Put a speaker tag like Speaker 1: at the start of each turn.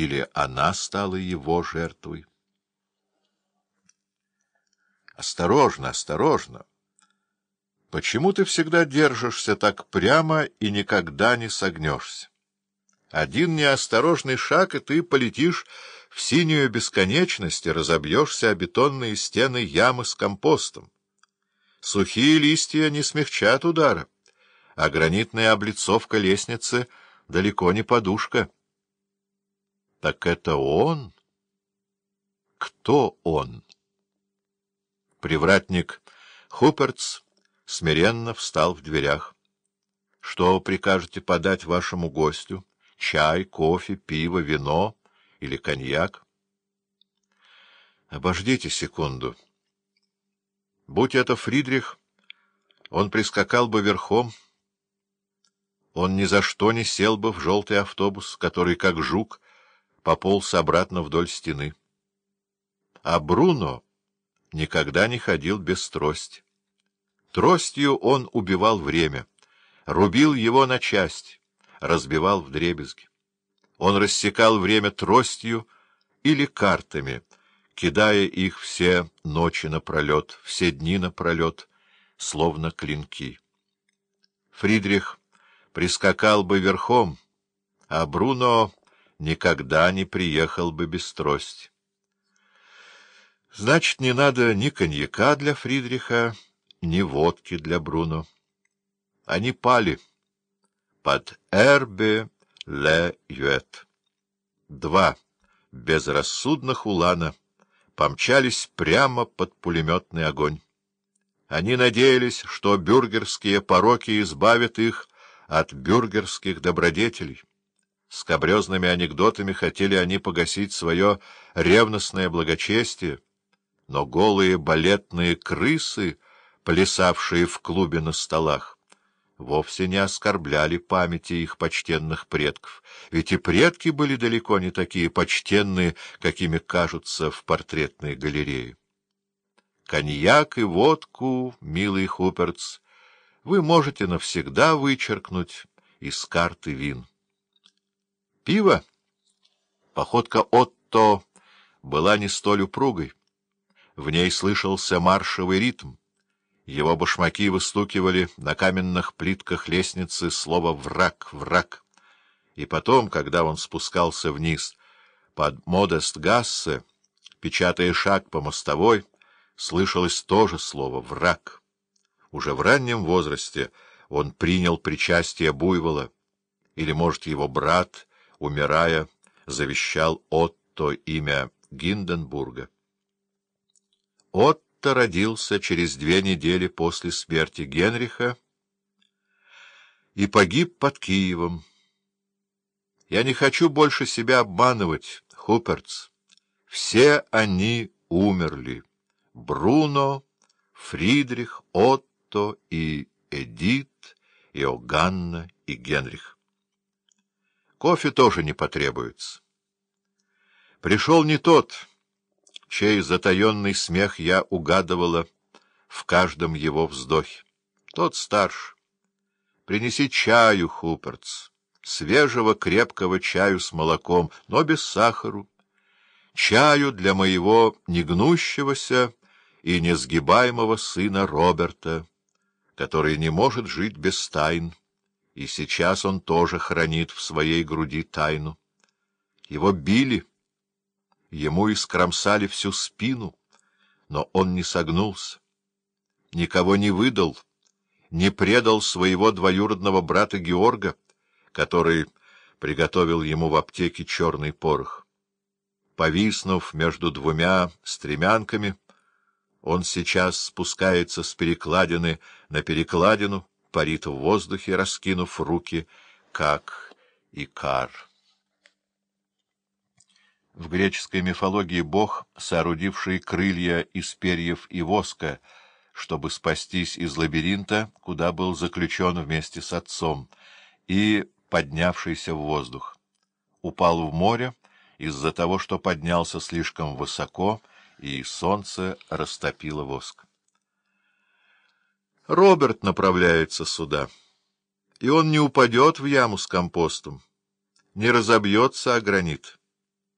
Speaker 1: или она стала его жертвой. Осторожно, осторожно. Почему ты всегда держишься так прямо и никогда не согнешься? Один неосторожный шаг, и ты полетишь в синюю бесконечность и разобьешься о бетонные стены ямы с компостом. Сухие листья не смягчат удара, а гранитная облицовка лестницы далеко не подушка. Так это он? Кто он? Привратник Хупертс смиренно встал в дверях. — Что прикажете подать вашему гостю? Чай, кофе, пиво, вино или коньяк? — Обождите секунду. Будь это Фридрих, он прискакал бы верхом. Он ни за что не сел бы в желтый автобус, который, как жук, пополз обратно вдоль стены. А Бруно никогда не ходил без трости. Тростью он убивал время, рубил его на части, разбивал вдребезги. Он рассекал время тростью или картами, кидая их все ночи напролет, все дни напролет, словно клинки. Фридрих прискакал бы верхом, а Бруно никогда не приехал бы без трости. Значит, не надо ни коньяка для Фридриха, ни водки для Бруно. Они пали под Эрбе Ле Юэт. Два безрассудных улана помчались прямо под пулеметный огонь. Они надеялись, что бюргерские пороки избавят их от бюргерских добродетелей. Скобрезными анекдотами хотели они погасить свое ревностное благочестие, но голые балетные крысы, плясавшие в клубе на столах, вовсе не оскорбляли памяти их почтенных предков, ведь и предки были далеко не такие почтенные, какими кажутся в портретной галерее. Коньяк и водку, милый Хуперц, вы можете навсегда вычеркнуть из карты вин. Пиво? Походка Отто была не столь упругой. В ней слышался маршевый ритм. Его башмаки выстукивали на каменных плитках лестницы слово «враг, враг». И потом, когда он спускался вниз под Модест-Гассе, печатая шаг по мостовой, слышалось тоже слово «враг». Уже в раннем возрасте он принял причастие Буйвола, или, может, его брат, умирая, завещал Отто имя Гинденбурга. Отто родился через две недели после смерти Генриха и погиб под Киевом. Я не хочу больше себя обманывать, Хуперц. Все они умерли. Бруно, Фридрих, Отто и Эдит, Иоганна и Генрих. Кофе тоже не потребуется. Пришел не тот чей затаенный смех я угадывала в каждом его вздохе. Тот старше. Принеси чаю, Хупертс, свежего крепкого чаю с молоком, но без сахару. Чаю для моего негнущегося и несгибаемого сына Роберта, который не может жить без тайн, и сейчас он тоже хранит в своей груди тайну. Его били — Ему искромсали всю спину, но он не согнулся, никого не выдал, не предал своего двоюродного брата Георга, который приготовил ему в аптеке черный порох. Повиснув между двумя стремянками, он сейчас спускается с перекладины на перекладину, парит в воздухе, раскинув руки, как икар. В греческой мифологии бог, соорудивший крылья из перьев и воска, чтобы спастись из лабиринта, куда был заключен вместе с отцом, и поднявшийся в воздух. Упал в море из-за того, что поднялся слишком высоко, и солнце растопило воск. Роберт направляется сюда, и он не упадет в яму с компостом, не разобьется о гранит.